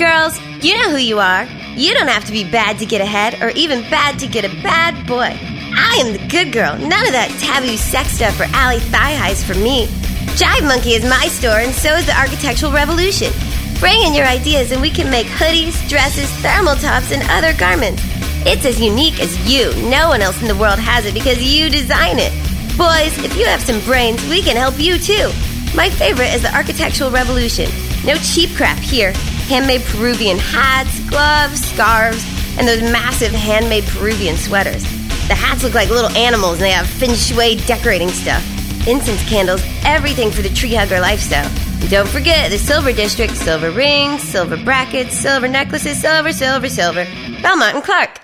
Girls, you know who you are. You don't have to be bad to get ahead or even bad to get a bad boy. I am the good girl. None of that taboo sex stuff or alley thigh highs for me. Jive Monkey is my store, and so is the Architectural Revolution. Bring in your ideas, and we can make hoodies, dresses, thermal tops, and other garments. It's as unique as you. No one else in the world has it because you design it. Boys, if you have some brains, we can help you too. My favorite is the Architectural Revolution. No cheap crap here. Handmade Peruvian hats, gloves, scarves, and those massive handmade Peruvian sweaters. The hats look like little animals and they have feng shui decorating stuff. Incense candles, everything for the tree hugger lifestyle. And don't forget the Silver District silver rings, silver brackets, silver necklaces, silver, silver, silver. Belmont and Clark.